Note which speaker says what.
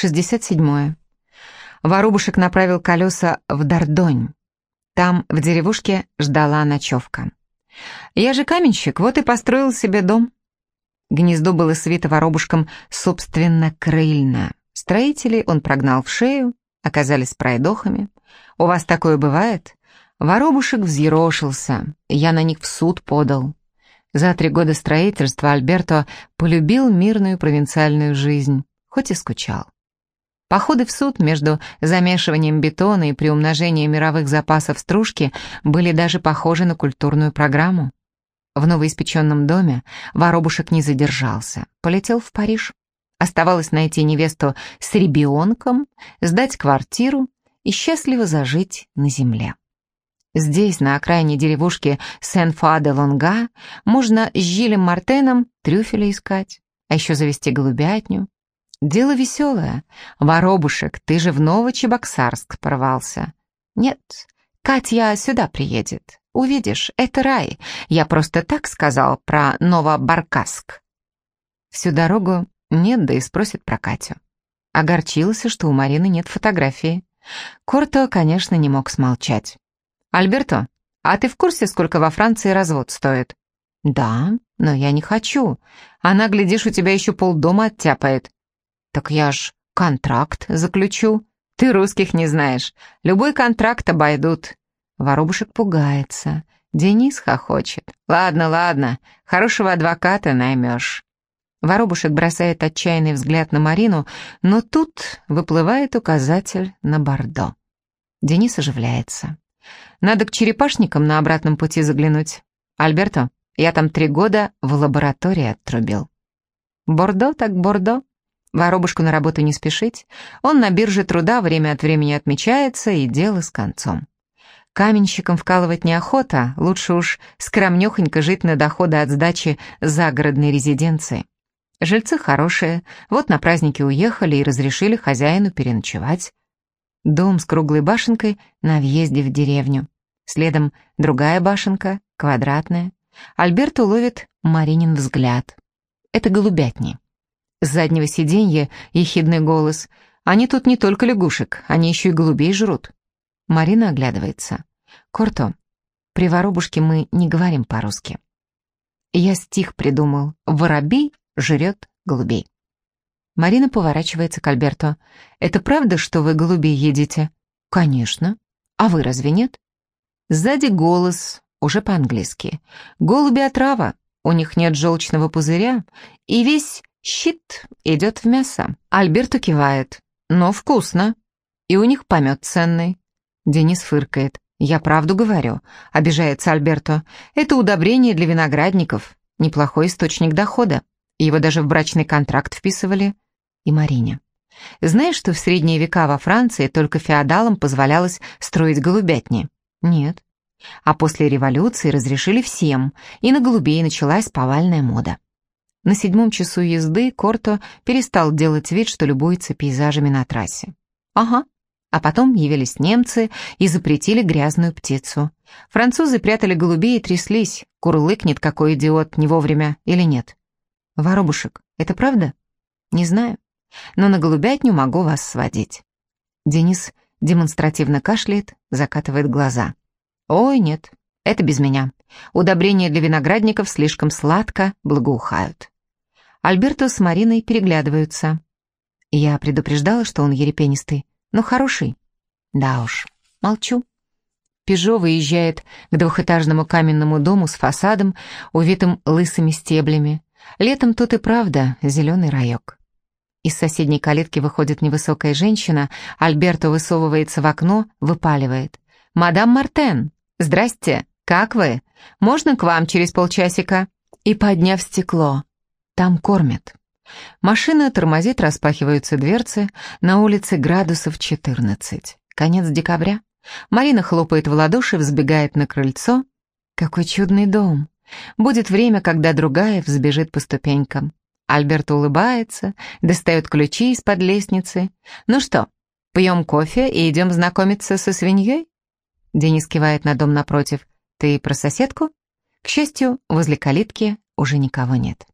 Speaker 1: 67. Воробушек направил колеса в Дордонь. Там, в деревушке, ждала ночевка. «Я же каменщик, вот и построил себе дом». Гнездо было свито воробушком собственно крыльно. Строителей он прогнал в шею, оказались пройдохами. «У вас такое бывает?» Воробушек взъерошился, я на них в суд подал. За три года строительства Альберто полюбил мирную провинциальную жизнь, хоть и скучал. Походы в суд между замешиванием бетона и приумножением мировых запасов стружки были даже похожи на культурную программу. В новоиспеченном доме воробушек не задержался, полетел в Париж. Оставалось найти невесту с ребенком, сдать квартиру и счастливо зажить на земле. Здесь, на окраине деревушки Сен-Фа-де-Лонга, можно с Жилем Мартеном трюфеля искать, а еще завести голубятню. Дело веселое. Воробушек, ты же в Новочебоксарск порвался. Нет, Катя сюда приедет. Увидишь, это рай. Я просто так сказал про Новобаркаск. Всю дорогу нет, да и спросит про Катю. Огорчился, что у Марины нет фотографии. Корто, конечно, не мог смолчать. «Альберто, а ты в курсе, сколько во Франции развод стоит?» «Да, но я не хочу. Она, глядишь, у тебя еще полдома оттяпает». «Так я ж контракт заключу. Ты русских не знаешь. Любой контракт обойдут». Воробушек пугается. Денис хохочет. «Ладно, ладно, хорошего адвоката наймешь». Воробушек бросает отчаянный взгляд на Марину, но тут выплывает указатель на Бордо. Денис оживляется. Надо к черепашникам на обратном пути заглянуть. Альберто, я там три года в лаборатории оттрубил. Бордо так Бордо. Воробушку на работу не спешить. Он на бирже труда время от времени отмечается, и дело с концом. Каменщикам вкалывать неохота, лучше уж скромнехонько жить на доходы от сдачи загородной резиденции. Жильцы хорошие, вот на праздники уехали и разрешили хозяину переночевать. Дом с круглой башенкой на въезде в деревню. Следом другая башенка, квадратная. Альберт уловит Маринин взгляд. Это голубятни. С заднего сиденья ехидный голос. Они тут не только лягушек, они еще и голубей жрут. Марина оглядывается. Корто, при воробушке мы не говорим по-русски. Я стих придумал. Воробей жрет голубей. Марина поворачивается к Альберту. «Это правда, что вы голубей едите?» «Конечно. А вы разве нет?» Сзади голос, уже по-английски. «Голуби отрава, у них нет желчного пузыря, и весь щит идет в мясо». Альберту кивает. «Но вкусно. И у них помет ценный». Денис фыркает. «Я правду говорю», — обижается Альберто. «Это удобрение для виноградников. Неплохой источник дохода. Его даже в брачный контракт вписывали. И Марине. Знаешь, что в средние века во Франции только феодалам позволялось строить голубятни? Нет. А после революции разрешили всем, и на голубей началась повальная мода. На седьмом часу езды Корто перестал делать вид, что любуется пейзажами на трассе. Ага. А потом явились немцы и запретили грязную птицу. Французы прятали голубей и тряслись, курлыкнет какой идиот не вовремя или нет. Воробушек, это правда? Не знаю, но на голубятню могу вас сводить. Денис демонстративно кашляет, закатывает глаза. Ой, нет, это без меня. Удобрения для виноградников слишком сладко благоухают. Альберто с Мариной переглядываются. Я предупреждала, что он ерепенистый, но хороший. Да уж, молчу. Пежо выезжает к двухэтажному каменному дому с фасадом, увитым лысыми стеблями. Летом тут и правда зеленый райок. Из соседней калитки выходит невысокая женщина, Альберто высовывается в окно, выпаливает. «Мадам Мартен, здрасте, как вы? Можно к вам через полчасика?» И, подняв стекло, там кормят. Машина тормозит, распахиваются дверцы, на улице градусов 14. Конец декабря. Марина хлопает в ладоши, взбегает на крыльцо. Какой чудный дом. Будет время, когда другая взбежит по ступенькам. Альберт улыбается, достает ключи из-под лестницы. «Ну что, пьем кофе и идем знакомиться со свиньей?» Денис кивает на дом напротив. «Ты про соседку?» К счастью, возле калитки уже никого нет.